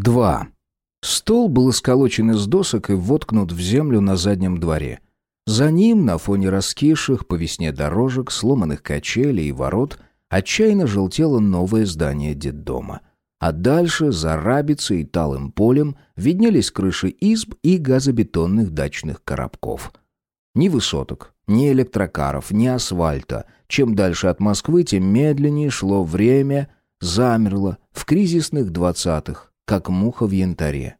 2. Стол был сколочен из досок и воткнут в землю на заднем дворе. За ним, на фоне раскисших по весне дорожек, сломанных качелей и ворот, отчаянно желтело новое здание детдома. А дальше, за рабицей и талым полем, виднелись крыши изб и газобетонных дачных коробков. Ни высоток, ни электрокаров, ни асфальта. Чем дальше от Москвы, тем медленнее шло время, замерло в кризисных двадцатых, как муха в янтаре.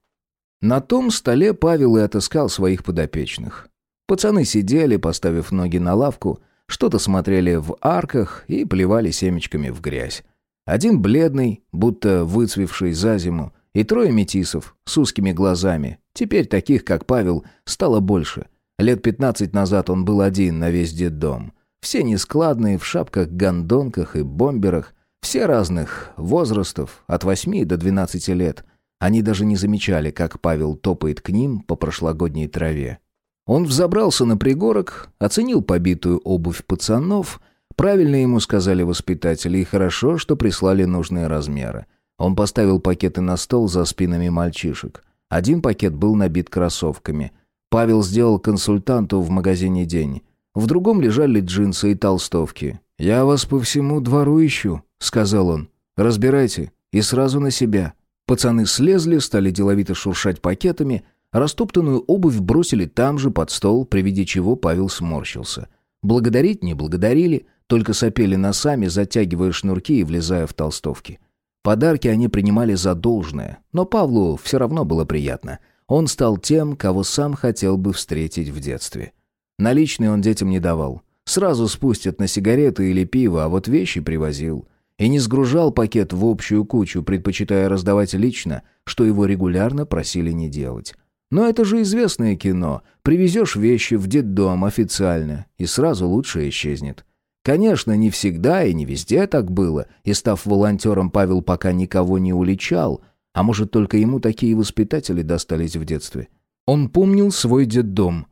На том столе Павел и отыскал своих подопечных. Пацаны сидели, поставив ноги на лавку, что-то смотрели в арках и плевали семечками в грязь. Один бледный, будто выцвевший за зиму, и трое метисов с узкими глазами. Теперь таких, как Павел, стало больше. Лет пятнадцать назад он был один на весь детдом. Все нескладные, в шапках-гондонках и бомберах, все разных возрастов, от восьми до двенадцати лет. Они даже не замечали, как Павел топает к ним по прошлогодней траве. Он взобрался на пригорок, оценил побитую обувь пацанов — Правильно ему сказали воспитатели, и хорошо, что прислали нужные размеры. Он поставил пакеты на стол за спинами мальчишек. Один пакет был набит кроссовками. Павел сделал консультанту в магазине день. В другом лежали джинсы и толстовки. «Я вас по всему двору ищу», — сказал он. «Разбирайте. И сразу на себя». Пацаны слезли, стали деловито шуршать пакетами. Растоптанную обувь бросили там же, под стол, при виде чего Павел сморщился. Благодарить не благодарили, только сопели носами, затягивая шнурки и влезая в толстовки. Подарки они принимали за должное, но Павлу все равно было приятно. Он стал тем, кого сам хотел бы встретить в детстве. Наличные он детям не давал. Сразу спустят на сигареты или пиво, а вот вещи привозил. И не сгружал пакет в общую кучу, предпочитая раздавать лично, что его регулярно просили не делать. Но это же известное кино. Привезешь вещи в детдом официально, и сразу лучше исчезнет. Конечно, не всегда и не везде так было, и став волонтером, Павел пока никого не уличал, а может, только ему такие воспитатели достались в детстве. Он помнил свой детдом.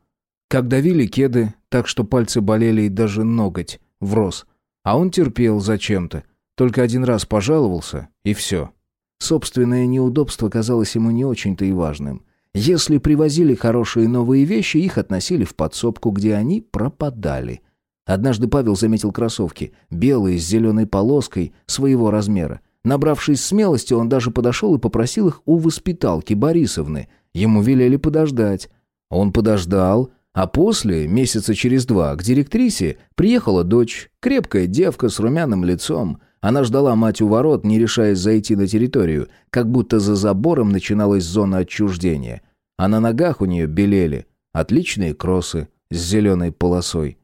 Как давили кеды, так что пальцы болели и даже ноготь врос. А он терпел зачем-то. Только один раз пожаловался, и все. Собственное неудобство казалось ему не очень-то и важным. Если привозили хорошие новые вещи, их относили в подсобку, где они пропадали – Однажды Павел заметил кроссовки, белые с зеленой полоской, своего размера. Набравшись смелости, он даже подошел и попросил их у воспиталки Борисовны. Ему велели подождать. Он подождал, а после, месяца через два, к директрисе приехала дочь, крепкая девка с румяным лицом. Она ждала мать у ворот, не решаясь зайти на территорию, как будто за забором начиналась зона отчуждения. А на ногах у нее белели отличные кроссы с зеленой полосой.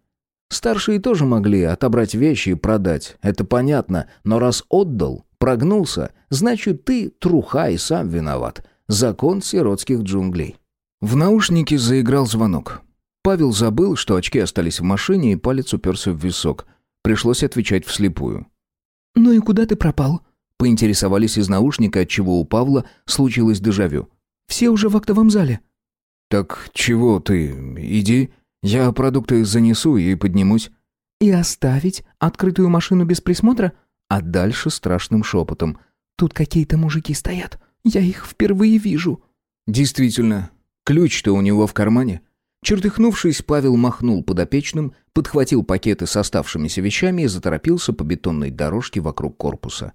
Старшие тоже могли отобрать вещи и продать, это понятно, но раз отдал, прогнулся, значит ты труха и сам виноват. Закон сиротских джунглей. В наушнике заиграл звонок. Павел забыл, что очки остались в машине, и палец уперся в висок. Пришлось отвечать вслепую. «Ну и куда ты пропал?» Поинтересовались из наушника, отчего у Павла случилось дежавю. «Все уже в актовом зале». «Так чего ты? Иди. Я продукты занесу и поднимусь». «И оставить открытую машину без присмотра?» А дальше страшным шепотом. «Тут какие-то мужики стоят. Я их впервые вижу». «Действительно. Ключ-то у него в кармане». Чертыхнувшись, Павел махнул подопечным, подхватил пакеты с оставшимися вещами и заторопился по бетонной дорожке вокруг корпуса.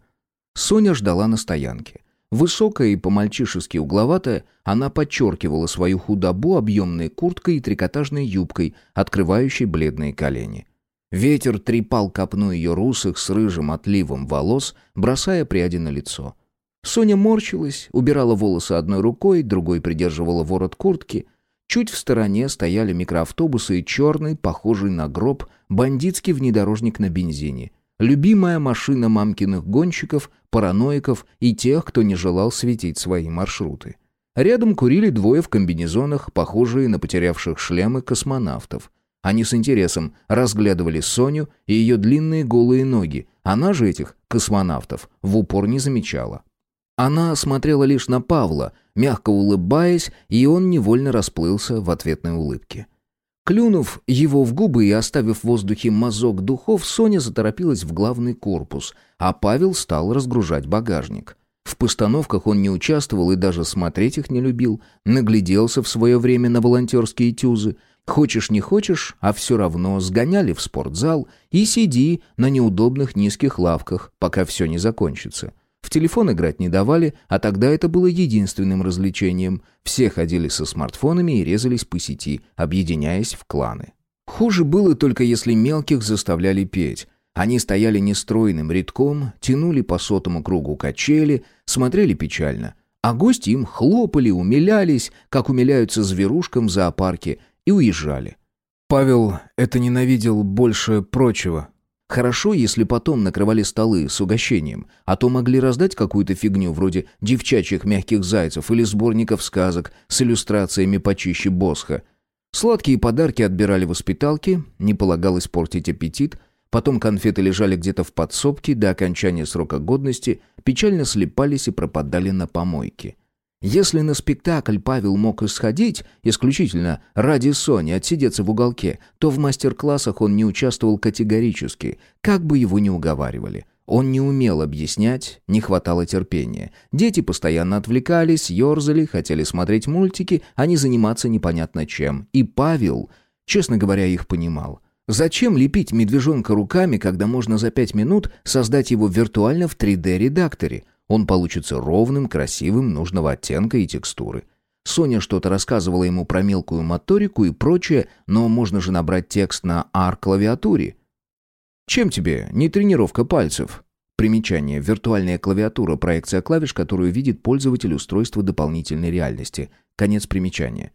Соня ждала на стоянке. Высокая и по-мальчишески угловатая, она подчеркивала свою худобу объемной курткой и трикотажной юбкой, открывающей бледные колени. Ветер трепал копну ее русых с рыжим отливом волос, бросая пряди на лицо. Соня морщилась, убирала волосы одной рукой, другой придерживала ворот куртки. Чуть в стороне стояли микроавтобусы и черный, похожий на гроб, бандитский внедорожник на бензине — Любимая машина мамкиных гонщиков, параноиков и тех, кто не желал светить свои маршруты. Рядом курили двое в комбинезонах, похожие на потерявших шлемы космонавтов. Они с интересом разглядывали Соню и ее длинные голые ноги. Она же этих космонавтов в упор не замечала. Она смотрела лишь на Павла, мягко улыбаясь, и он невольно расплылся в ответной улыбке. Клюнув его в губы и оставив в воздухе мазок духов, Соня заторопилась в главный корпус, а Павел стал разгружать багажник. В постановках он не участвовал и даже смотреть их не любил. Нагляделся в свое время на волонтерские тюзы. Хочешь не хочешь, а все равно сгоняли в спортзал и сиди на неудобных низких лавках, пока все не закончится. В телефон играть не давали, а тогда это было единственным развлечением. Все ходили со смартфонами и резались по сети, объединяясь в кланы. Хуже было только если мелких заставляли петь. Они стояли нестройным рядком, тянули по сотому кругу качели, смотрели печально. А гости им хлопали, умилялись, как умиляются зверушкам в зоопарке, и уезжали. Павел это ненавидел больше прочего, Хорошо, если потом накрывали столы с угощением, а то могли раздать какую-то фигню вроде девчачьих мягких зайцев или сборников сказок с иллюстрациями почище Босха. Сладкие подарки отбирали воспиталки, не полагалось портить аппетит, потом конфеты лежали где-то в подсобке до окончания срока годности, печально слепались и пропадали на помойке. Если на спектакль Павел мог исходить исключительно ради Сони, отсидеться в уголке, то в мастер-классах он не участвовал категорически, как бы его ни уговаривали. Он не умел объяснять, не хватало терпения. Дети постоянно отвлекались, ерзали, хотели смотреть мультики, а не заниматься непонятно чем. И Павел, честно говоря, их понимал. Зачем лепить медвежонка руками, когда можно за пять минут создать его виртуально в 3D-редакторе? Он получится ровным, красивым, нужного оттенка и текстуры. Соня что-то рассказывала ему про мелкую моторику и прочее, но можно же набрать текст на R-клавиатуре. Чем тебе не тренировка пальцев? Примечание. Виртуальная клавиатура – проекция клавиш, которую видит пользователь устройства дополнительной реальности. Конец примечания.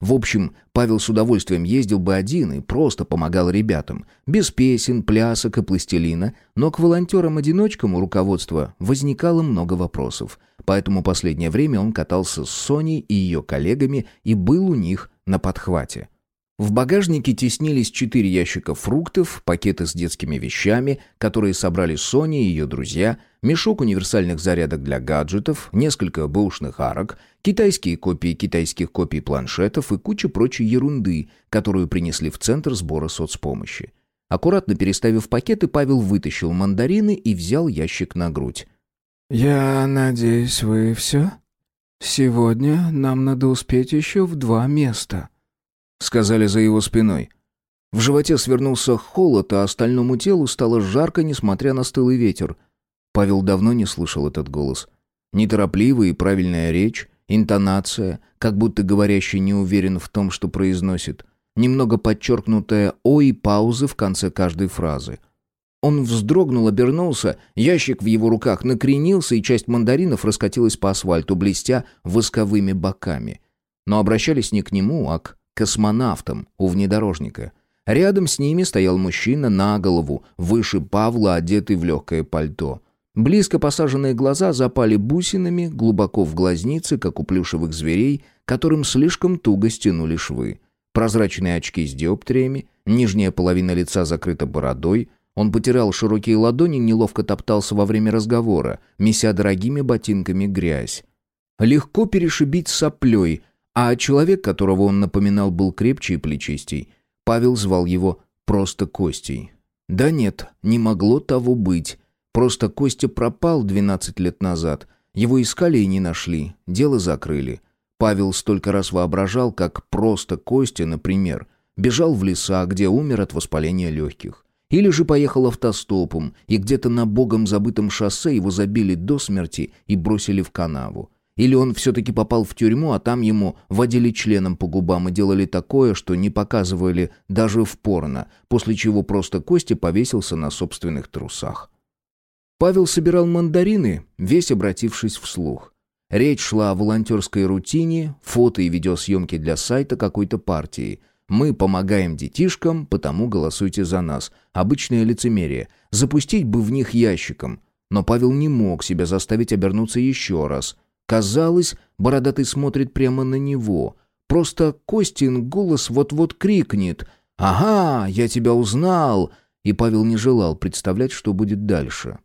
В общем, Павел с удовольствием ездил бы один и просто помогал ребятам. Без песен, плясок и пластилина, но к волонтерам-одиночкам у руководства возникало много вопросов. Поэтому последнее время он катался с Соней и ее коллегами и был у них на подхвате. В багажнике теснились четыре ящика фруктов, пакеты с детскими вещами, которые собрали Соня и ее друзья, мешок универсальных зарядок для гаджетов, несколько бэушных арок, китайские копии китайских копий планшетов и куча прочей ерунды, которую принесли в центр сбора соцпомощи. Аккуратно переставив пакеты, Павел вытащил мандарины и взял ящик на грудь. «Я надеюсь, вы все? Сегодня нам надо успеть еще в два места» сказали за его спиной. В животе свернулся холод, а остальному телу стало жарко, несмотря на стылый ветер. Павел давно не слышал этот голос. Неторопливая и правильная речь, интонация, как будто говорящий не уверен в том, что произносит. Немного подчеркнутая «о» и паузы в конце каждой фразы. Он вздрогнул, обернулся, ящик в его руках накренился, и часть мандаринов раскатилась по асфальту, блестя восковыми боками. Но обращались не к нему, а к космонавтом у внедорожника. Рядом с ними стоял мужчина на голову, выше Павла, одетый в легкое пальто. Близко посаженные глаза запали бусинами, глубоко в глазницы, как у плюшевых зверей, которым слишком туго стянули швы. Прозрачные очки с диоптриями, нижняя половина лица закрыта бородой. Он потирал широкие ладони, неловко топтался во время разговора, меся дорогими ботинками грязь. Легко перешибить соплей — а человек, которого он напоминал, был крепче и плечистей. Павел звал его просто Костей. Да нет, не могло того быть. Просто Костя пропал 12 лет назад. Его искали и не нашли, дело закрыли. Павел столько раз воображал, как просто Костя, например, бежал в леса, где умер от воспаления легких. Или же поехал автостопом, и где-то на богом забытом шоссе его забили до смерти и бросили в канаву. Или он все-таки попал в тюрьму, а там ему водили членом по губам и делали такое, что не показывали даже в порно, после чего просто Костя повесился на собственных трусах. Павел собирал мандарины, весь обратившись вслух. Речь шла о волонтерской рутине, фото и видеосъемки для сайта какой-то партии. Мы помогаем детишкам, потому голосуйте за нас. Обычное лицемерие. Запустить бы в них ящиком. Но Павел не мог себя заставить обернуться еще раз – Казалось, бородатый смотрит прямо на него. Просто Костин голос вот-вот крикнет «Ага, я тебя узнал!» И Павел не желал представлять, что будет дальше.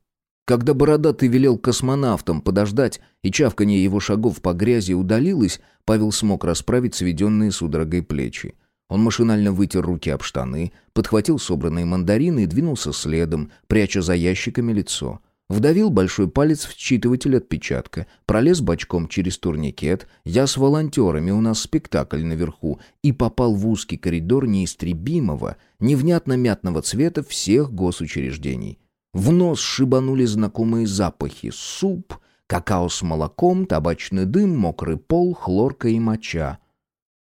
Когда бородатый велел космонавтам подождать, и чавканье его шагов по грязи удалилось, Павел смог расправить сведенные судорогой плечи. Он машинально вытер руки об штаны, подхватил собранные мандарины и двинулся следом, пряча за ящиками лицо. Вдавил большой палец в считыватель отпечатка, пролез бочком через турникет, я с волонтерами, у нас спектакль наверху, и попал в узкий коридор неистребимого, невнятно-мятного цвета всех госучреждений. В нос шибанули знакомые запахи. Суп, какао с молоком, табачный дым, мокрый пол, хлорка и моча.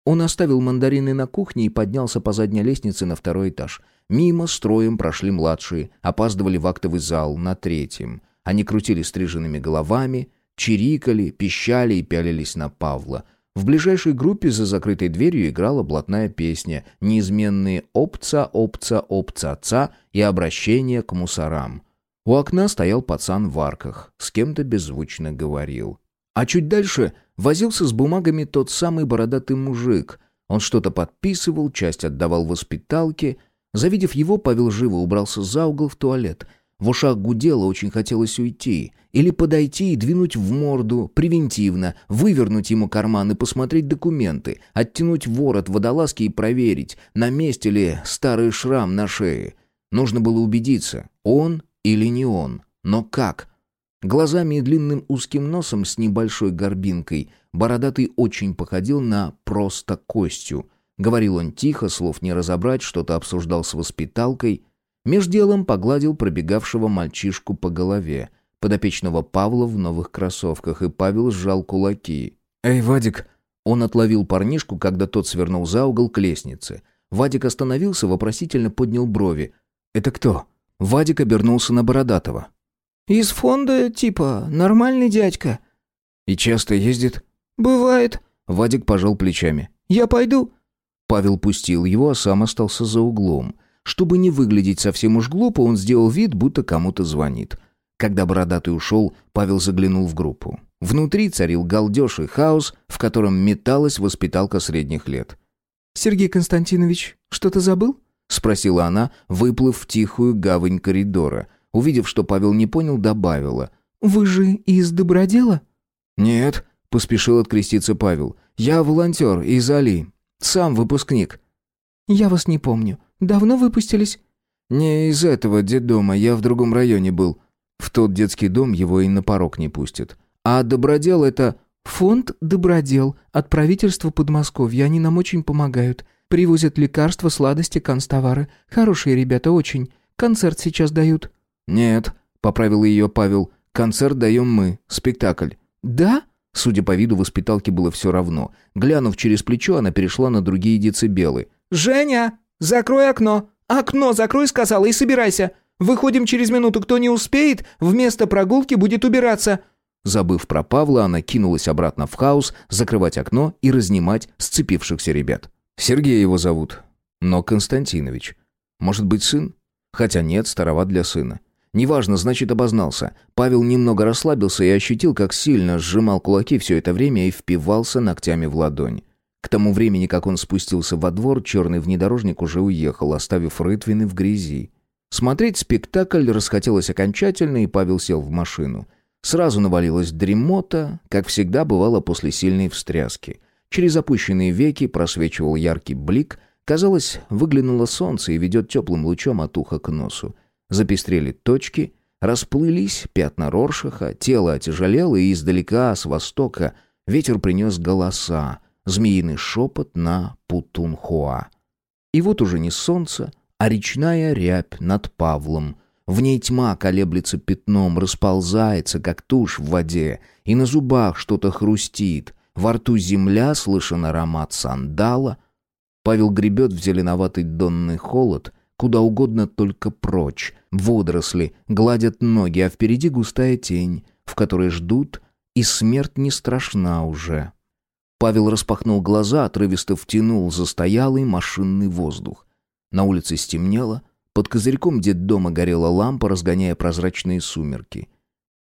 Он оставил мандарины на кухне и поднялся по задней лестнице на второй этаж. Мимо строем прошли младшие, опаздывали в актовый зал на третьем. Они крутили стриженными головами, чирикали, пищали и пялились на Павла. В ближайшей группе за закрытой дверью играла блатная песня, неизменные «Опца, опца, опца, отца» и обращение к мусорам. У окна стоял пацан в арках, с кем-то беззвучно говорил. А чуть дальше возился с бумагами тот самый бородатый мужик. Он что-то подписывал, часть отдавал воспиталке. Завидев его, Павел живо убрался за угол в туалет. В ушах гудело, очень хотелось уйти. Или подойти и двинуть в морду, превентивно, вывернуть ему карман и посмотреть документы, оттянуть ворот водолазки и проверить, на месте ли старый шрам на шее. Нужно было убедиться, он или не он. Но как? Глазами и длинным узким носом с небольшой горбинкой бородатый очень походил на просто Костю. Говорил он тихо, слов не разобрать, что-то обсуждал с воспиталкой. Меж делом погладил пробегавшего мальчишку по голове, подопечного Павла в новых кроссовках, и Павел сжал кулаки. «Эй, Вадик!» Он отловил парнишку, когда тот свернул за угол к лестнице. Вадик остановился, вопросительно поднял брови. «Это кто?» Вадик обернулся на Бородатого. «Из фонда, типа, нормальный дядька». «И часто ездит?» «Бывает». Вадик пожал плечами. «Я пойду». Павел пустил его, а сам остался за углом. Чтобы не выглядеть совсем уж глупо, он сделал вид, будто кому-то звонит. Когда Бородатый ушел, Павел заглянул в группу. Внутри царил галдеж и хаос, в котором металась воспиталка средних лет. «Сергей Константинович, что-то забыл?» — спросила она, выплыв в тихую гавань коридора — Увидев, что Павел не понял, добавила. «Вы же из добродела?» «Нет», — поспешил откреститься Павел. «Я волонтер из Али. Сам выпускник». «Я вас не помню. Давно выпустились?» «Не из этого детдома, я в другом районе был. В тот детский дом его и на порог не пустят. А добродел это...» «Фонд «Добродел» от правительства Подмосковья. Они нам очень помогают. Привозят лекарства, сладости, канцтовары. Хорошие ребята, очень. Концерт сейчас дают». «Нет», — поправил ее Павел, — «концерт даем мы, спектакль». «Да?» Судя по виду, воспиталке было все равно. Глянув через плечо, она перешла на другие децибелы. «Женя, закрой окно! Окно закрой, сказала, и собирайся! Выходим через минуту, кто не успеет, вместо прогулки будет убираться!» Забыв про Павла, она кинулась обратно в хаос, закрывать окно и разнимать сцепившихся ребят. Сергей его зовут. Но Константинович. Может быть, сын? Хотя нет, староват для сына. Неважно, значит, обознался. Павел немного расслабился и ощутил, как сильно сжимал кулаки все это время и впивался ногтями в ладонь. К тому времени, как он спустился во двор, черный внедорожник уже уехал, оставив рытвины в грязи. Смотреть спектакль расхотелось окончательно, и Павел сел в машину. Сразу навалилась дремота, как всегда бывало после сильной встряски. Через опущенные веки просвечивал яркий блик. Казалось, выглянуло солнце и ведет теплым лучом от уха к носу. Запестрели точки, расплылись пятна Роршаха, тело отяжелело, и издалека, с востока, ветер принес голоса, змеиный шепот на Путунхуа. И вот уже не солнце, а речная рябь над Павлом. В ней тьма колеблется пятном, расползается, как тушь в воде, и на зубах что-то хрустит, во рту земля, слышен аромат сандала. Павел гребет в зеленоватый донный холод, Куда угодно, только прочь. Водоросли гладят ноги, а впереди густая тень, в которой ждут, и смерть не страшна уже. Павел распахнул глаза, отрывисто втянул застоялый машинный воздух. На улице стемнело, под козырьком детдома горела лампа, разгоняя прозрачные сумерки.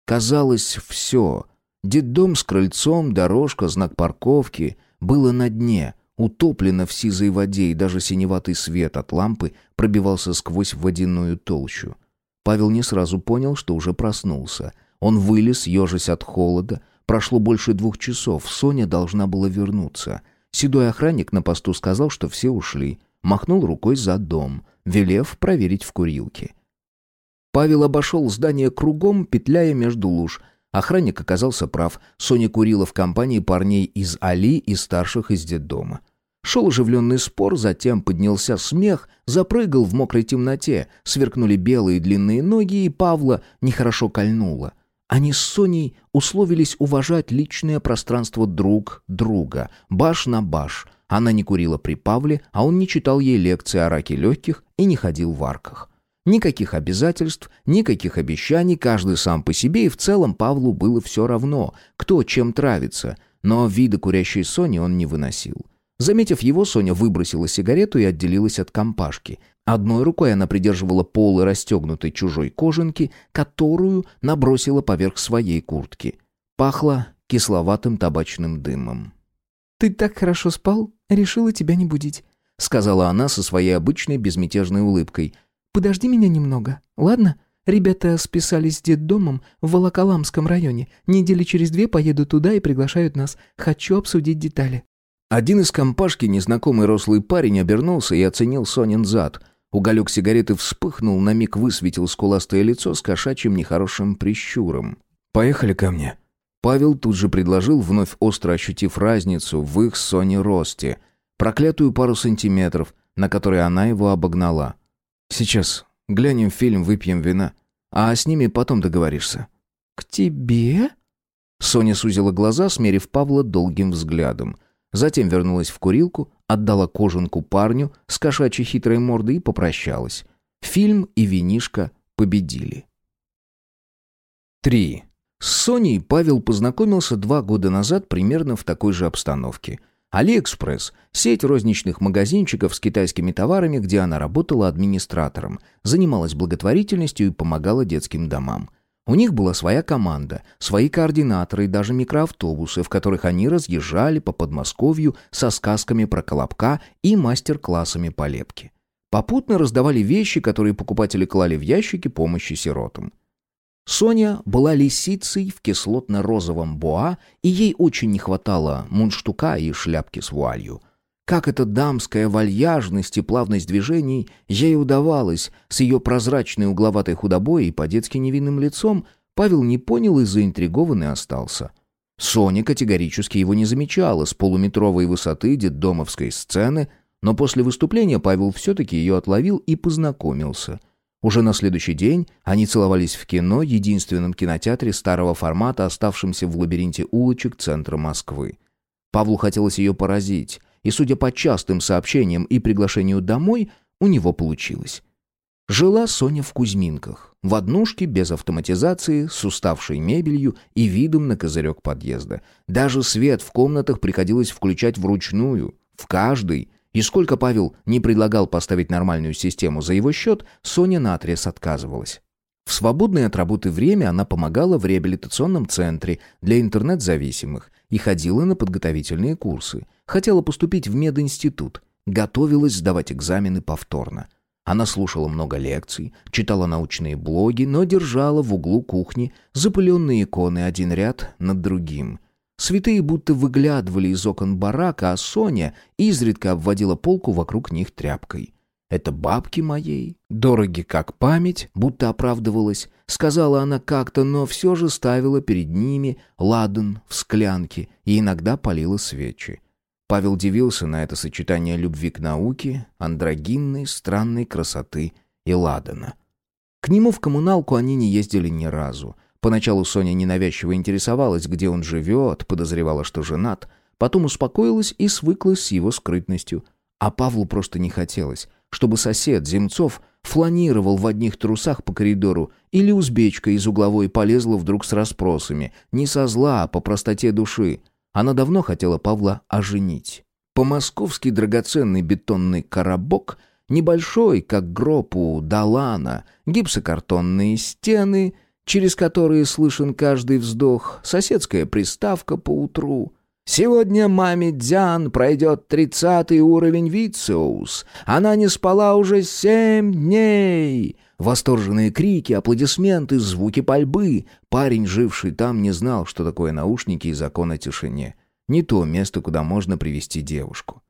Казалось, все. Детдом с крыльцом, дорожка, знак парковки — было на дне, утоплена в сизой воде, и даже синеватый свет от лампы пробивался сквозь водяную толщу. Павел не сразу понял, что уже проснулся. Он вылез, ежась от холода. Прошло больше двух часов, Соня должна была вернуться. Седой охранник на посту сказал, что все ушли. Махнул рукой за дом, велев проверить в курилке. Павел обошел здание кругом, петляя между луж. Охранник оказался прав. Соня курила в компании парней из Али и старших из детдома. Шел оживленный спор, затем поднялся смех, запрыгал в мокрой темноте, сверкнули белые длинные ноги, и Павла нехорошо кольнуло. Они с Соней условились уважать личное пространство друг друга, баш на баш. Она не курила при Павле, а он не читал ей лекции о раке легких и не ходил в арках. Никаких обязательств, никаких обещаний, каждый сам по себе, и в целом Павлу было все равно, кто чем травится, но вида курящей Сони он не выносил. Заметив его, Соня выбросила сигарету и отделилась от компашки. Одной рукой она придерживала полы расстегнутой чужой кожанки, которую набросила поверх своей куртки. Пахло кисловатым табачным дымом. «Ты так хорошо спал, решила тебя не будить», — сказала она со своей обычной безмятежной улыбкой. «Подожди меня немного, ладно? Ребята списались с детдомом в Волоколамском районе. Недели через две поеду туда и приглашают нас. Хочу обсудить детали». Один из компашки, незнакомый рослый парень, обернулся и оценил Сонин зад. Уголек сигареты вспыхнул, на миг высветил скуластое лицо с кошачьим нехорошим прищуром. «Поехали ко мне». Павел тут же предложил, вновь остро ощутив разницу в их Соне росте. Проклятую пару сантиметров, на которой она его обогнала. «Сейчас глянем фильм, выпьем вина, а с ними потом договоришься». «К тебе?» Соня сузила глаза, смерив Павла долгим взглядом. Затем вернулась в курилку, отдала кожанку парню с кошачьей хитрой мордой и попрощалась. Фильм и винишка победили. 3. С Соней Павел познакомился два года назад примерно в такой же обстановке. Алиэкспресс – сеть розничных магазинчиков с китайскими товарами, где она работала администратором, занималась благотворительностью и помогала детским домам. У них была своя команда, свои координаторы и даже микроавтобусы, в которых они разъезжали по Подмосковью со сказками про Колобка и мастер-классами по лепке. Попутно раздавали вещи, которые покупатели клали в ящики помощи сиротам. Соня была лисицей в кислотно-розовом боа, и ей очень не хватало мундштука и шляпки с вуалью. Как эта дамская вальяжность и плавность движений ей удавалось с ее прозрачной угловатой худобой и по-детски невинным лицом, Павел не понял и заинтригованный остался. Соня категорически его не замечала с полуметровой высоты детдомовской сцены, но после выступления Павел все-таки ее отловил и познакомился. Уже на следующий день они целовались в кино, единственном кинотеатре старого формата, оставшемся в лабиринте улочек центра Москвы. Павлу хотелось ее поразить, и, судя по частым сообщениям и приглашению домой, у него получилось. Жила Соня в Кузьминках, в однушке без автоматизации, с уставшей мебелью и видом на козырек подъезда. Даже свет в комнатах приходилось включать вручную, в каждый. И сколько Павел не предлагал поставить нормальную систему за его счет, Соня наотрез отказывалась. В свободное от работы время она помогала в реабилитационном центре для интернет-зависимых и ходила на подготовительные курсы. Хотела поступить в мединститут, готовилась сдавать экзамены повторно. Она слушала много лекций, читала научные блоги, но держала в углу кухни запыленные иконы один ряд над другим. Святые будто выглядывали из окон барака, а Соня изредка обводила полку вокруг них тряпкой. «Это бабки моей, дороги как память», будто оправдывалась, сказала она как-то, но все же ставила перед ними ладан в склянке и иногда полила свечи. Павел дивился на это сочетание любви к науке, андрогинной, странной красоты и ладана. К нему в коммуналку они не ездили ни разу. Поначалу Соня ненавязчиво интересовалась, где он живет, подозревала, что женат. Потом успокоилась и свыклась с его скрытностью. А Павлу просто не хотелось, чтобы сосед Земцов фланировал в одних трусах по коридору или узбечка из угловой полезла вдруг с расспросами, не со зла, а по простоте души – она давно хотела Павла оженить. По-московски драгоценный бетонный коробок, небольшой, как гроб у Далана, гипсокартонные стены, через которые слышен каждый вздох, соседская приставка по утру. Сегодня маме Дзян пройдет тридцатый уровень Вициус. Она не спала уже семь дней. Восторженные крики, аплодисменты, звуки пальбы. Парень, живший там, не знал, что такое наушники и закон о тишине. Не то место, куда можно привести девушку.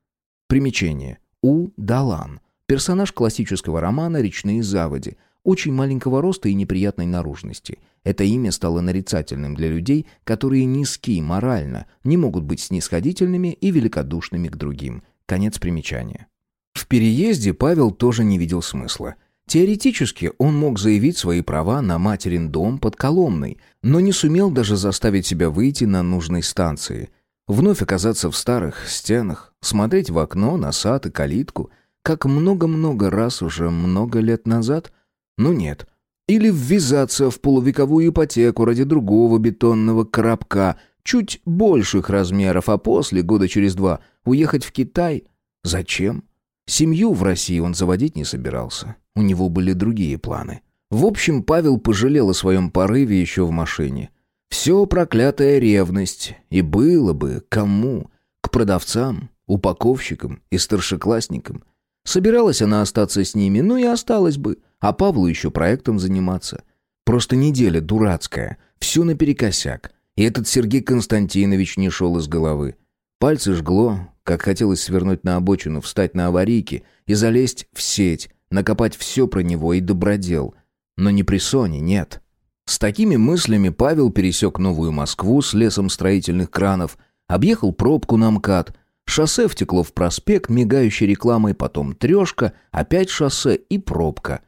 Примечание. У. Далан. Персонаж классического романа «Речные заводи». Очень маленького роста и неприятной наружности. Это имя стало нарицательным для людей, которые низки морально, не могут быть снисходительными и великодушными к другим. Конец примечания. В переезде Павел тоже не видел смысла. Теоретически он мог заявить свои права на материн дом под Коломной, но не сумел даже заставить себя выйти на нужной станции. Вновь оказаться в старых стенах, смотреть в окно на сад и калитку, как много-много раз уже много лет назад? Ну нет. Или ввязаться в полувековую ипотеку ради другого бетонного коробка, чуть больших размеров, а после, года через два, уехать в Китай? Зачем? Семью в России он заводить не собирался. У него были другие планы. В общем, Павел пожалел о своем порыве еще в машине. Все проклятая ревность. И было бы кому? К продавцам, упаковщикам и старшеклассникам. Собиралась она остаться с ними, ну и осталась бы. А Павлу еще проектом заниматься. Просто неделя дурацкая. Все наперекосяк. И этот Сергей Константинович не шел из головы. Пальцы жгло, как хотелось свернуть на обочину, встать на аварийке и залезть в сеть, накопать все про него и добродел. Но не при Соне, нет. С такими мыслями Павел пересек Новую Москву с лесом строительных кранов, объехал пробку на МКАД, шоссе втекло в проспект, мигающей рекламой, потом трешка, опять шоссе и пробка.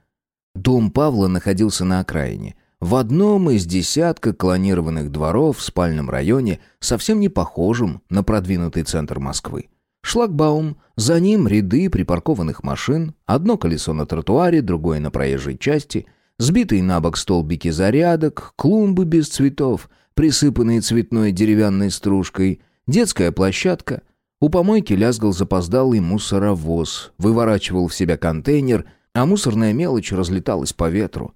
Дом Павла находился на окраине. В одном из десятка клонированных дворов в спальном районе, совсем не похожем на продвинутый центр Москвы. Шлагбаум, за ним ряды припаркованных машин, одно колесо на тротуаре, другое на проезжей части, сбитые на бок столбики зарядок, клумбы без цветов, присыпанные цветной деревянной стружкой, детская площадка. У помойки лязгал запоздалый мусоровоз, выворачивал в себя контейнер, а мусорная мелочь разлеталась по ветру.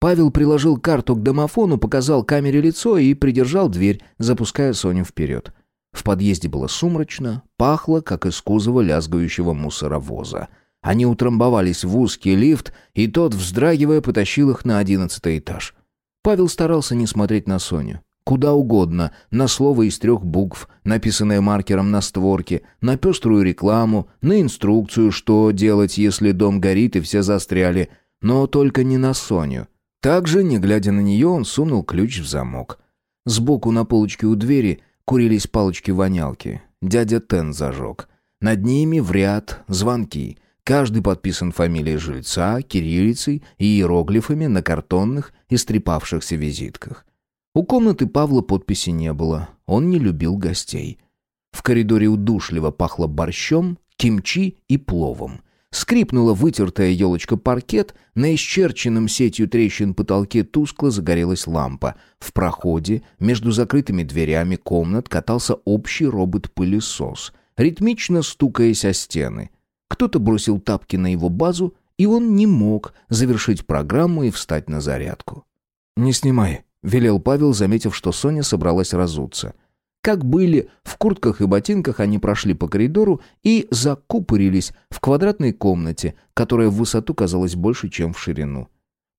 Павел приложил карту к домофону, показал камере лицо и придержал дверь, запуская Соню вперед. В подъезде было сумрачно, пахло, как из кузова лязгающего мусоровоза. Они утрамбовались в узкий лифт, и тот, вздрагивая, потащил их на одиннадцатый этаж. Павел старался не смотреть на Соню. Куда угодно, на слово из трех букв, написанное маркером на створке, на пеструю рекламу, на инструкцию, что делать, если дом горит и все застряли, но только не на Соню. Также, не глядя на нее, он сунул ключ в замок. Сбоку на полочке у двери курились палочки-вонялки. Дядя Тен зажег. Над ними в ряд звонки. Каждый подписан фамилией жильца, кириллицей и иероглифами на картонных, истрепавшихся визитках. У комнаты Павла подписи не было. Он не любил гостей. В коридоре удушливо пахло борщом, кимчи и пловом. Скрипнула вытертая елочка паркет, на исчерченном сетью трещин потолке тускло загорелась лампа. В проходе, между закрытыми дверями комнат, катался общий робот-пылесос, ритмично стукаясь о стены. Кто-то бросил тапки на его базу, и он не мог завершить программу и встать на зарядку. «Не снимай», — велел Павел, заметив, что Соня собралась разуться. Как были, в куртках и ботинках они прошли по коридору и закупорились в квадратной комнате, которая в высоту казалась больше, чем в ширину.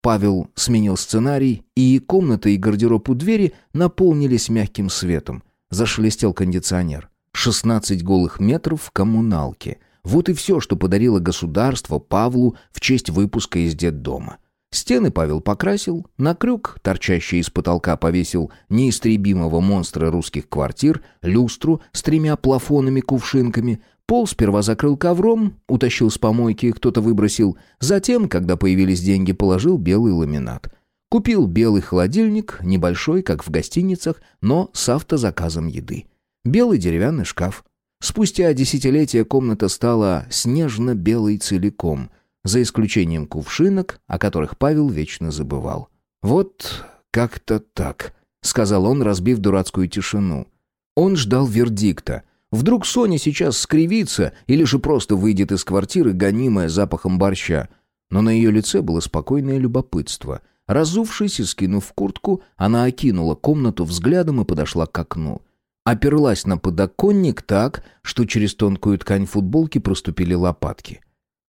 Павел сменил сценарий, и комната и гардероб у двери наполнились мягким светом. Зашелестел кондиционер. 16 голых метров в коммуналке. Вот и все, что подарило государство Павлу в честь выпуска из детдома. Стены Павел покрасил, на крюк, торчащий из потолка, повесил неистребимого монстра русских квартир, люстру с тремя плафонами-кувшинками, пол сперва закрыл ковром, утащил с помойки, кто-то выбросил, затем, когда появились деньги, положил белый ламинат. Купил белый холодильник, небольшой, как в гостиницах, но с автозаказом еды. Белый деревянный шкаф. Спустя десятилетия комната стала снежно-белой целиком – за исключением кувшинок, о которых Павел вечно забывал. «Вот как-то так», — сказал он, разбив дурацкую тишину. Он ждал вердикта. Вдруг Соня сейчас скривится или же просто выйдет из квартиры, гонимая запахом борща. Но на ее лице было спокойное любопытство. Разувшись и скинув куртку, она окинула комнату взглядом и подошла к окну. Оперлась на подоконник так, что через тонкую ткань футболки проступили лопатки.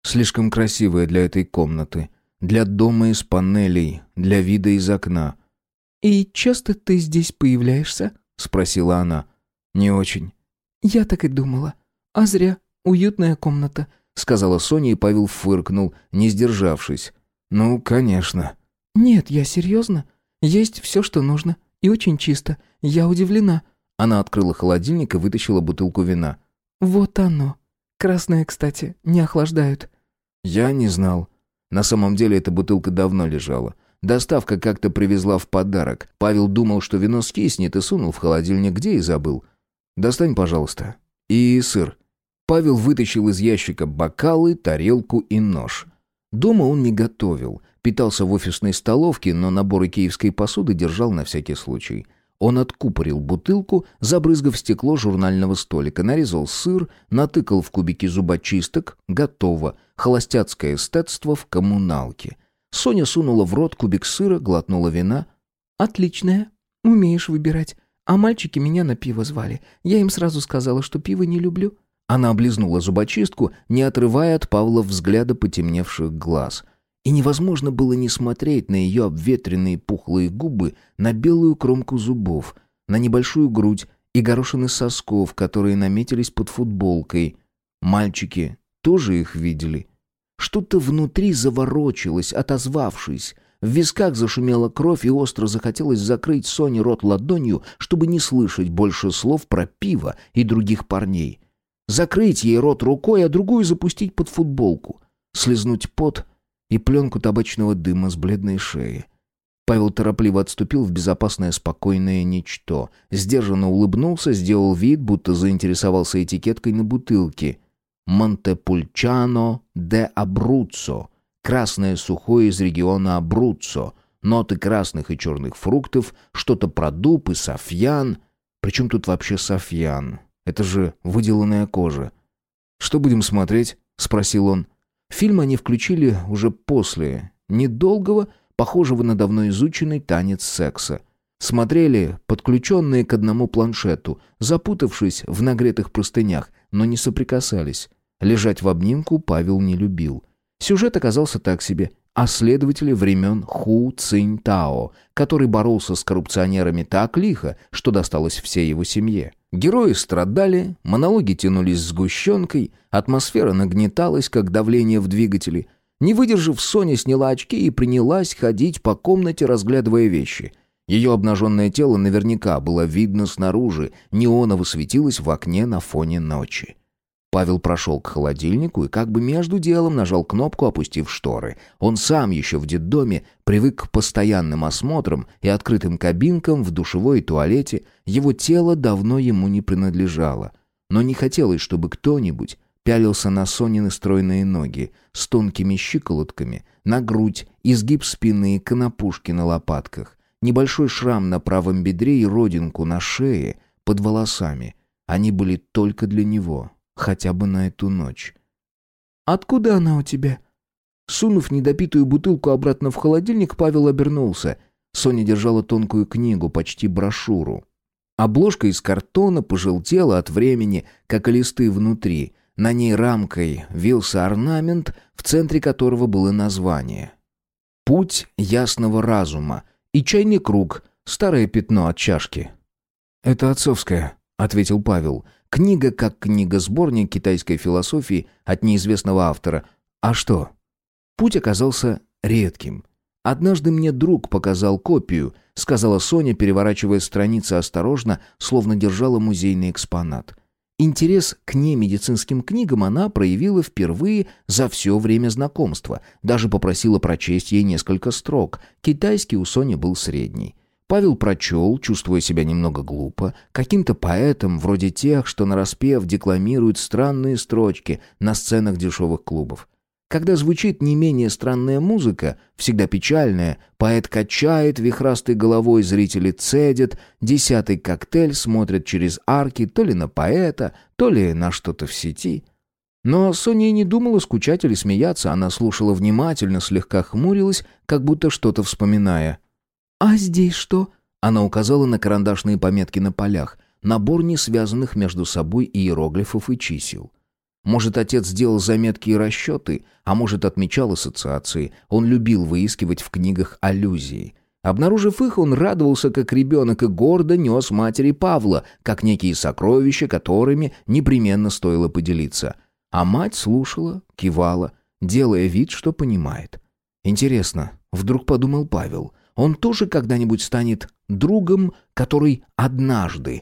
Слишком красивая для этой комнаты. Для дома из панелей, для вида из окна. «И часто ты здесь появляешься?» — спросила она. «Не очень». «Я так и думала. А зря. Уютная комната», — сказала Соня, и Павел фыркнул, не сдержавшись. «Ну, конечно». «Нет, я серьезно. Есть все, что нужно. И очень чисто. Я удивлена». Она открыла холодильник и вытащила бутылку вина. «Вот оно. Красное, кстати, не охлаждают». «Я не знал. На самом деле эта бутылка давно лежала. Доставка как-то привезла в подарок. Павел думал, что вино скиснет, и сунул в холодильник, где и забыл. Достань, пожалуйста. И сыр». Павел вытащил из ящика бокалы, тарелку и нож. Дома он не готовил. Питался в офисной столовке, но наборы киевской посуды держал на всякий случай. Он откупорил бутылку, забрызгав стекло журнального столика, нарезал сыр, натыкал в кубики зубочисток. Готово. Холостяцкое эстетство в коммуналке. Соня сунула в рот кубик сыра, глотнула вина. «Отличное. Умеешь выбирать. А мальчики меня на пиво звали. Я им сразу сказала, что пиво не люблю». Она облизнула зубочистку, не отрывая от Павла взгляда потемневших глаз. И невозможно было не смотреть на ее обветренные пухлые губы, на белую кромку зубов, на небольшую грудь и горошины сосков, которые наметились под футболкой. Мальчики тоже их видели. Что-то внутри заворочилось, отозвавшись. В висках зашумела кровь, и остро захотелось закрыть Соне рот ладонью, чтобы не слышать больше слов про пиво и других парней. Закрыть ей рот рукой, а другую запустить под футболку. Слизнуть пот и пленку табачного дыма с бледной шеи. Павел торопливо отступил в безопасное спокойное ничто. Сдержанно улыбнулся, сделал вид, будто заинтересовался этикеткой на бутылке. «Монтепульчано де Абруццо». Красное сухое из региона Абруццо. Ноты красных и черных фруктов, что-то про дуб и софьян. Причем тут вообще софьян? Это же выделанная кожа. «Что будем смотреть?» — спросил он. Фильм они включили уже после, недолгого, похожего на давно изученный танец секса. Смотрели, подключенные к одному планшету, запутавшись в нагретых простынях, но не соприкасались. Лежать в обнимку Павел не любил. Сюжет оказался так себе. О следователе времен Ху Цинь Тао, который боролся с коррупционерами так лихо, что досталось всей его семье. Герои страдали, монологи тянулись сгущенкой, атмосфера нагнеталась, как давление в двигателе. Не выдержав, Соня сняла очки и принялась ходить по комнате, разглядывая вещи. Ее обнаженное тело наверняка было видно снаружи, неоново светилось в окне на фоне ночи. Павел прошел к холодильнику и как бы между делом нажал кнопку, опустив шторы. Он сам еще в детдоме привык к постоянным осмотрам и открытым кабинкам в душевой и туалете. Его тело давно ему не принадлежало. Но не хотелось, чтобы кто-нибудь пялился на Сонины стройные ноги с тонкими щиколотками, на грудь, изгиб спины и конопушки на лопатках, небольшой шрам на правом бедре и родинку на шее под волосами. Они были только для него хотя бы на эту ночь. «Откуда она у тебя?» Сунув недопитую бутылку обратно в холодильник, Павел обернулся. Соня держала тонкую книгу, почти брошюру. Обложка из картона пожелтела от времени, как и листы внутри. На ней рамкой вился орнамент, в центре которого было название. «Путь ясного разума» и чайный круг, старое пятно от чашки. «Это отцовская», — ответил Павел. Книга как книга-сборник китайской философии от неизвестного автора. А что? Путь оказался редким. «Однажды мне друг показал копию», — сказала Соня, переворачивая страницы осторожно, словно держала музейный экспонат. Интерес к немедицинским книгам она проявила впервые за все время знакомства. Даже попросила прочесть ей несколько строк. Китайский у Сони был средний. Павел прочел, чувствуя себя немного глупо, каким-то поэтом, вроде тех, что нараспев декламируют странные строчки на сценах дешевых клубов. Когда звучит не менее странная музыка, всегда печальная, поэт качает вихрастой головой, зрители цедят, десятый коктейль смотрят через арки то ли на поэта, то ли на что-то в сети. Но Соня не думала скучать или смеяться, она слушала внимательно, слегка хмурилась, как будто что-то вспоминая. «А здесь что?» Она указала на карандашные пометки на полях, набор не связанных между собой иероглифов и чисел. Может, отец сделал заметки и расчеты, а может, отмечал ассоциации. Он любил выискивать в книгах аллюзии. Обнаружив их, он радовался как ребенок и гордо нес матери Павла, как некие сокровища, которыми непременно стоило поделиться. А мать слушала, кивала, делая вид, что понимает. Интересно, вдруг подумал Павел, он тоже когда-нибудь станет другом, который однажды,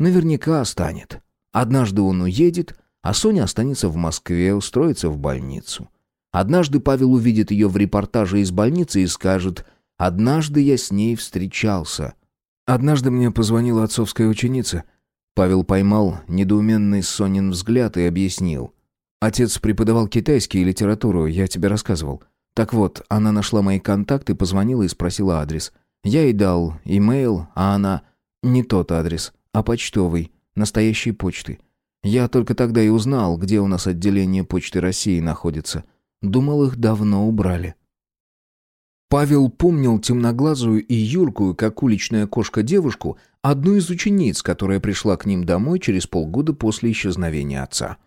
наверняка станет. Однажды он уедет, а Соня останется в Москве, устроится в больницу. Однажды Павел увидит ее в репортаже из больницы и скажет «Однажды я с ней встречался». Однажды мне позвонила отцовская ученица. Павел поймал недоуменный Сонин взгляд и объяснил. «Отец преподавал китайский и литературу, я тебе рассказывал. Так вот, она нашла мои контакты, позвонила и спросила адрес. Я ей дал имейл, а она... Не тот адрес, а почтовый, настоящей почты. Я только тогда и узнал, где у нас отделение Почты России находится. Думал, их давно убрали. Павел помнил темноглазую и юркую, как уличная кошка, девушку, одну из учениц, которая пришла к ним домой через полгода после исчезновения отца.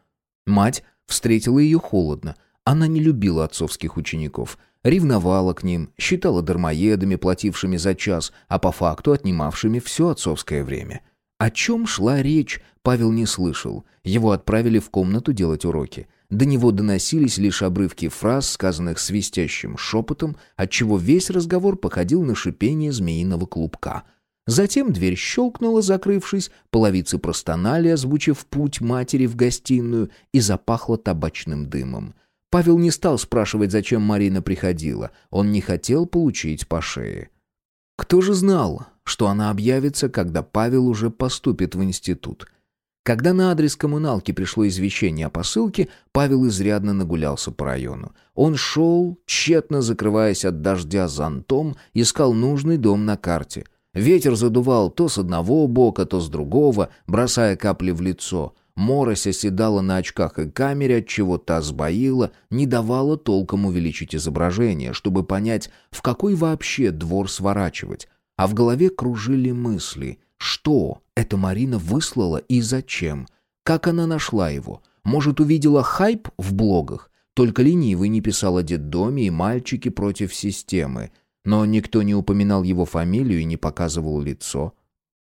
Мать встретила ее холодно. Она не любила отцовских учеников, ревновала к ним, считала дармоедами, платившими за час, а по факту отнимавшими все отцовское время. О чем шла речь, Павел не слышал. Его отправили в комнату делать уроки. До него доносились лишь обрывки фраз, сказанных свистящим шепотом, отчего весь разговор походил на шипение змеиного клубка. Затем дверь щелкнула, закрывшись, половицы простонали, озвучив путь матери в гостиную, и запахло табачным дымом. Павел не стал спрашивать, зачем Марина приходила. Он не хотел получить по шее. Кто же знал, что она объявится, когда Павел уже поступит в институт? Когда на адрес коммуналки пришло извещение о посылке, Павел изрядно нагулялся по району. Он шел, тщетно закрываясь от дождя зонтом, искал нужный дом на карте. Ветер задувал то с одного бока, то с другого, бросая капли в лицо. Морось оседала на очках и камере, отчего та сбоила, не давала толком увеличить изображение, чтобы понять, в какой вообще двор сворачивать. А в голове кружили мысли — что эта Марина выслала и зачем? Как она нашла его? Может, увидела хайп в блогах? Только ленивый не писал о детдоме и мальчики против системы. Но никто не упоминал его фамилию и не показывал лицо.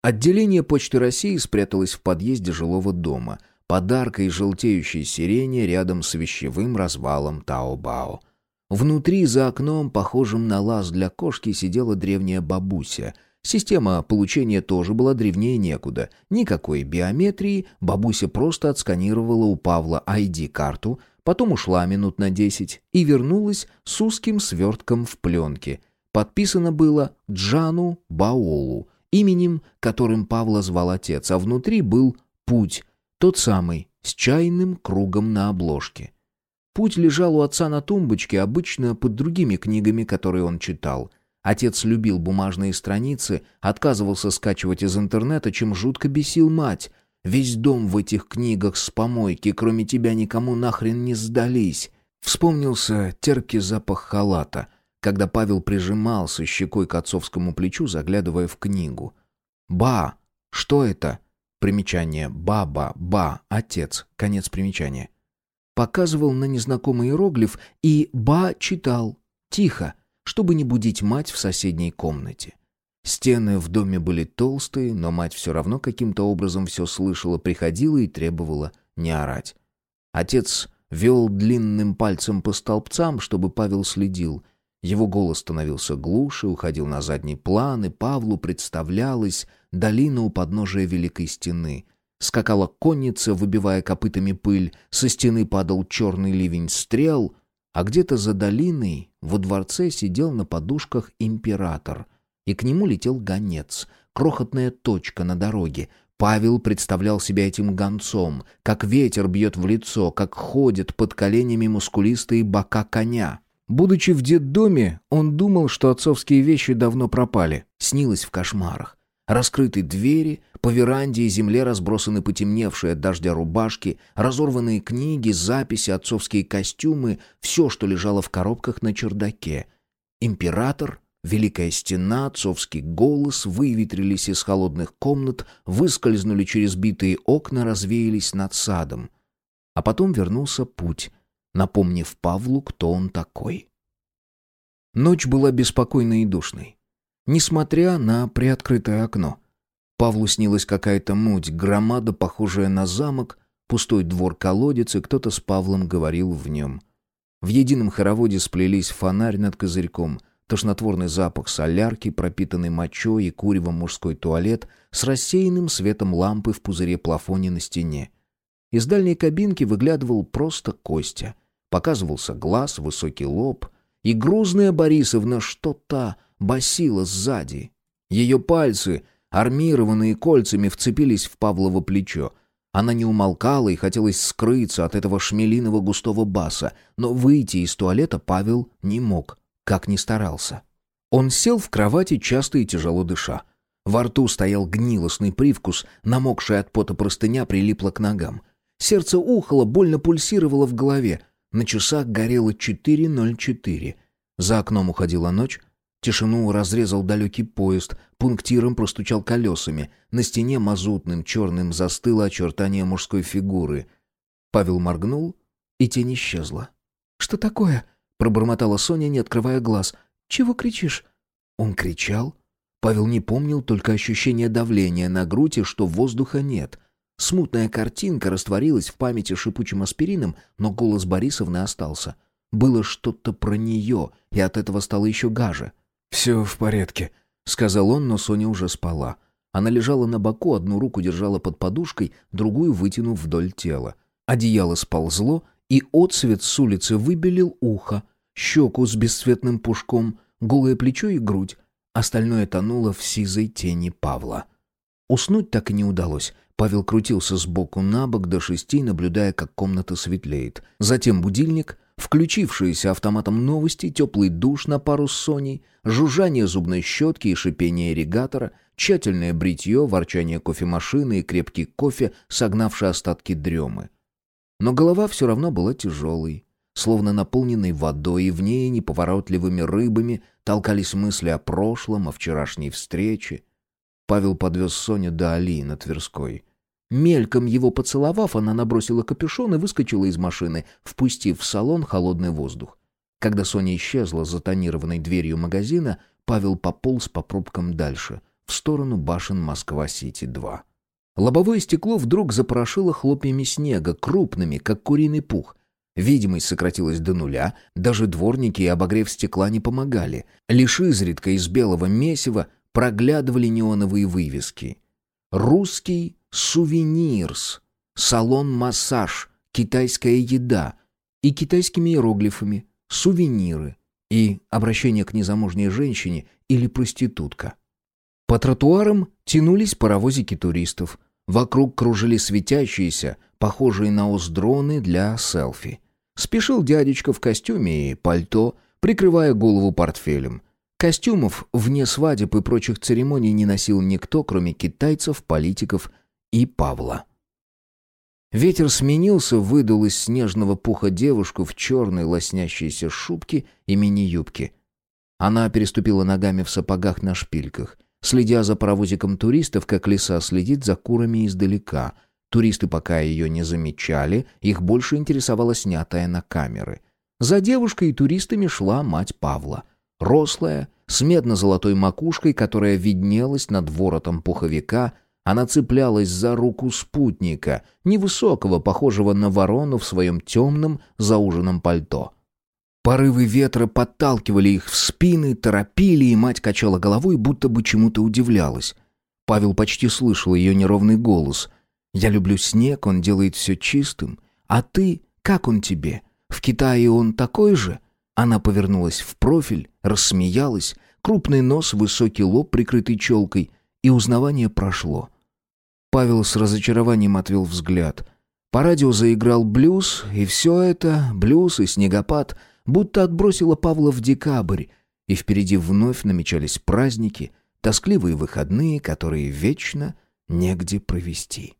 Отделение Почты России спряталось в подъезде жилого дома, подаркой желтеющей сирени рядом с вещевым развалом Таобао. Внутри, за окном, похожим на лаз для кошки, сидела древняя бабуся — Система получения тоже была древнее некуда. Никакой биометрии, бабуся просто отсканировала у Павла ID-карту, потом ушла минут на десять и вернулась с узким свертком в пленке. Подписано было Джану Баолу, именем, которым Павла звал отец, а внутри был «Путь», тот самый, с чайным кругом на обложке. Путь лежал у отца на тумбочке, обычно под другими книгами, которые он читал. Отец любил бумажные страницы, отказывался скачивать из интернета, чем жутко бесил мать. Весь дом в этих книгах с помойки, кроме тебя никому нахрен не сдались. Вспомнился терпкий запах халата, когда Павел прижимался щекой к отцовскому плечу, заглядывая в книгу. «Ба! Что это?» Примечание «Баба», «Ба», «Отец», конец примечания. Показывал на незнакомый иероглиф, и Ба читал. Тихо, чтобы не будить мать в соседней комнате. Стены в доме были толстые, но мать все равно каким-то образом все слышала, приходила и требовала не орать. Отец вел длинным пальцем по столбцам, чтобы Павел следил. Его голос становился глуше, уходил на задний план, и Павлу представлялась долина у подножия Великой Стены. Скакала конница, выбивая копытами пыль, со стены падал черный ливень стрел, а где-то за долиной во дворце сидел на подушках император, и к нему летел гонец, крохотная точка на дороге. Павел представлял себя этим гонцом, как ветер бьет в лицо, как ходят под коленями мускулистые бока коня. Будучи в детдоме, он думал, что отцовские вещи давно пропали. Снилось в кошмарах. Раскрыты двери, по веранде и земле разбросаны потемневшие от дождя рубашки, разорванные книги, записи, отцовские костюмы, все, что лежало в коробках на чердаке. Император, Великая стена, отцовский голос выветрились из холодных комнат, выскользнули через битые окна, развеялись над садом. А потом вернулся путь, напомнив Павлу, кто он такой. Ночь была беспокойной и душной несмотря на приоткрытое окно. Павлу снилась какая-то муть, громада, похожая на замок, пустой двор-колодец, и кто-то с Павлом говорил в нем. В едином хороводе сплелись фонарь над козырьком, тошнотворный запах солярки, пропитанный мочой и куревом мужской туалет с рассеянным светом лампы в пузыре-плафоне на стене. Из дальней кабинки выглядывал просто Костя. Показывался глаз, высокий лоб, и грузная Борисовна что-то басила сзади. Ее пальцы, армированные кольцами, вцепились в Павлово плечо. Она не умолкала и хотелось скрыться от этого шмелиного густого баса, но выйти из туалета Павел не мог как ни старался. Он сел в кровати, часто и тяжело дыша. Во рту стоял гнилостный привкус, намокшая от пота простыня прилипла к ногам. Сердце ухало, больно пульсировало в голове. На часах горело 4.04. За окном уходила ночь. Тишину разрезал далекий поезд, пунктиром простучал колесами. На стене мазутным черным застыло очертание мужской фигуры. Павел моргнул, и тень исчезла. «Что такое?» Пробормотала Соня, не открывая глаз. «Чего кричишь?» Он кричал. Павел не помнил только ощущение давления на грудь и что воздуха нет. Смутная картинка растворилась в памяти шипучим аспирином, но голос Борисовны остался. Было что-то про нее, и от этого стало еще гаже. «Все в порядке», — сказал он, но Соня уже спала. Она лежала на боку, одну руку держала под подушкой, другую вытянув вдоль тела. Одеяло сползло, и отцвет с улицы выбелил ухо, щеку с бесцветным пушком, голое плечо и грудь. Остальное тонуло в сизой тени Павла. Уснуть так и не удалось. Павел крутился с боку на бок до шести, наблюдая, как комната светлеет. Затем будильник, включившиеся автоматом новости, теплый душ на пару с Соней, жужжание зубной щетки и шипение ирригатора, тщательное бритье, ворчание кофемашины и крепкий кофе, согнавший остатки дремы. Но голова все равно была тяжелой, словно наполненной водой, и в ней неповоротливыми рыбами толкались мысли о прошлом, о вчерашней встрече. Павел подвез Соню до Али на Тверской. Мельком его поцеловав, она набросила капюшон и выскочила из машины, впустив в салон холодный воздух. Когда Соня исчезла за тонированной дверью магазина, Павел пополз по пробкам дальше, в сторону башен Москва-Сити-2. Лобовое стекло вдруг запорошило хлопьями снега, крупными, как куриный пух. Видимость сократилась до нуля, даже дворники и обогрев стекла не помогали. Лишь изредка из белого месива проглядывали неоновые вывески. «Русский сувенирс», «Салон-массаж», «Китайская еда» и китайскими иероглифами «Сувениры» и обращение к незамужней женщине или проститутка. По тротуарам тянулись паровозики туристов – Вокруг кружили светящиеся, похожие на ос для селфи. Спешил дядечка в костюме и пальто, прикрывая голову портфелем. Костюмов вне свадеб и прочих церемоний не носил никто, кроме китайцев, политиков и Павла. Ветер сменился, выдул из снежного пуха девушку в черной лоснящейся шубке и мини-юбке. Она переступила ногами в сапогах на шпильках — следя за паровозиком туристов, как лиса следит за курами издалека. Туристы пока ее не замечали, их больше интересовало снятое на камеры. За девушкой и туристами шла мать Павла. Рослая, с медно-золотой макушкой, которая виднелась над воротом пуховика, она цеплялась за руку спутника, невысокого, похожего на ворону в своем темном зауженном пальто. Порывы ветра подталкивали их в спины, торопили, и мать качала головой, будто бы чему-то удивлялась. Павел почти слышал ее неровный голос. «Я люблю снег, он делает все чистым. А ты, как он тебе? В Китае он такой же?» Она повернулась в профиль, рассмеялась, крупный нос, высокий лоб, прикрытый челкой, и узнавание прошло. Павел с разочарованием отвел взгляд. По радио заиграл блюз, и все это, блюз и снегопад — будто отбросила Павла в декабрь, и впереди вновь намечались праздники, тоскливые выходные, которые вечно негде провести.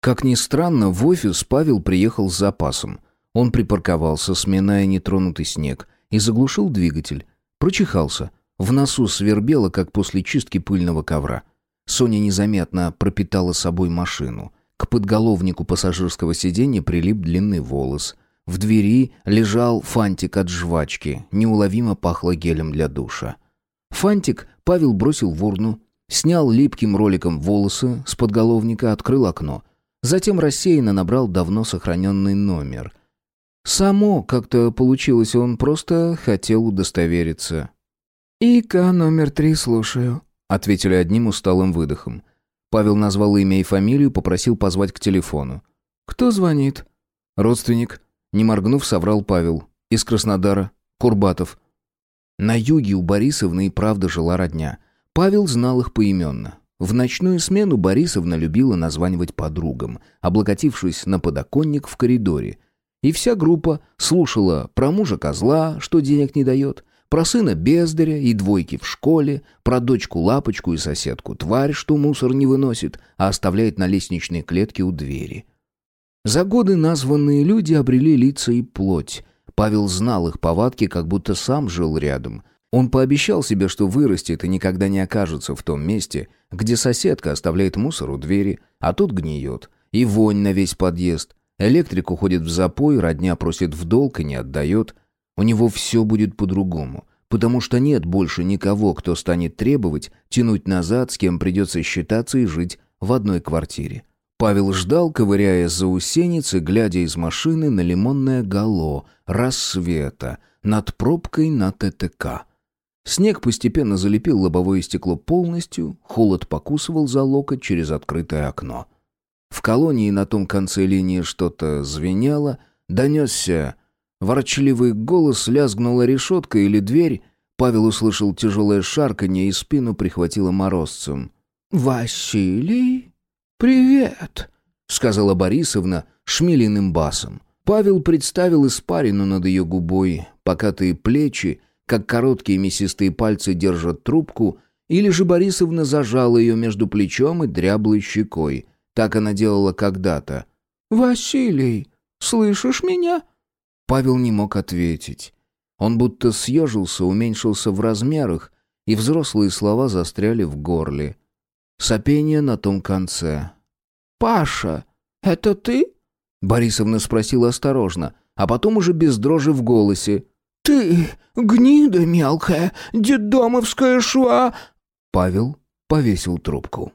Как ни странно, в офис Павел приехал с запасом. Он припарковался, сминая нетронутый снег, и заглушил двигатель. Прочихался. В носу свербело, как после чистки пыльного ковра. Соня незаметно пропитала собой машину. К подголовнику пассажирского сиденья прилип длинный волос. В двери лежал фантик от жвачки, неуловимо пахло гелем для душа. Фантик Павел бросил в урну, снял липким роликом волосы с подголовника, открыл окно. Затем рассеянно набрал давно сохраненный номер. Само как-то получилось, он просто хотел удостовериться. «ИК номер три, слушаю», — ответили одним усталым выдохом. Павел назвал имя и фамилию, попросил позвать к телефону. «Кто звонит?» «Родственник», — не моргнув, соврал Павел. «Из Краснодара. Курбатов». На юге у Борисовны и правда жила родня. Павел знал их поименно. В ночную смену Борисовна любила названивать подругам, облокотившись на подоконник в коридоре. И вся группа слушала про мужа козла, что денег не дает, про сына бездаря и двойки в школе, про дочку лапочку и соседку тварь, что мусор не выносит, а оставляет на лестничной клетке у двери. За годы названные люди обрели лица и плоть. Павел знал их повадки, как будто сам жил рядом. Он пообещал себе, что вырастет и никогда не окажется в том месте, где соседка оставляет мусор у двери, а тут гниет. И вонь на весь подъезд. Электрик уходит в запой, родня просит в долг и не отдает. У него все будет по-другому, потому что нет больше никого, кто станет требовать, тянуть назад, с кем придется считаться и жить в одной квартире. Павел ждал, ковыряя заусеницы, глядя из машины на лимонное гало рассвета над пробкой на ТТК. Снег постепенно залепил лобовое стекло полностью, холод покусывал за локоть через открытое окно. В колонии на том конце линии что-то звенело, донесся ворчливый голос, лязгнула решетка или дверь. Павел услышал тяжелое шарканье и спину прихватило морозцем. «Василий, привет!» — сказала Борисовна шмелиным басом. Павел представил испарину над ее губой, покатые плечи, как короткие мясистые пальцы держат трубку, или же Борисовна зажала ее между плечом и дряблой щекой. Так она делала когда-то. «Василий, слышишь меня?» Павел не мог ответить. Он будто съежился, уменьшился в размерах, и взрослые слова застряли в горле. Сопение на том конце. «Паша, это ты?» Борисовна спросила осторожно, а потом уже без дрожи в голосе. «Ты, гнида мелкая, детдомовская шва...» Павел повесил трубку.